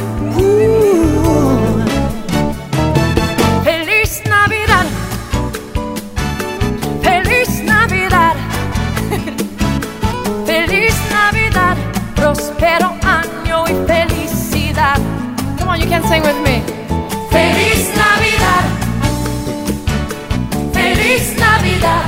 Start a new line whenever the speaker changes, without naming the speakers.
Uh. Feliz Navidad, feliz Navidad, feliz Navidad, prospero año y felicidad. Come on, you can sing with me. Feliz Navidad, feliz Navidad.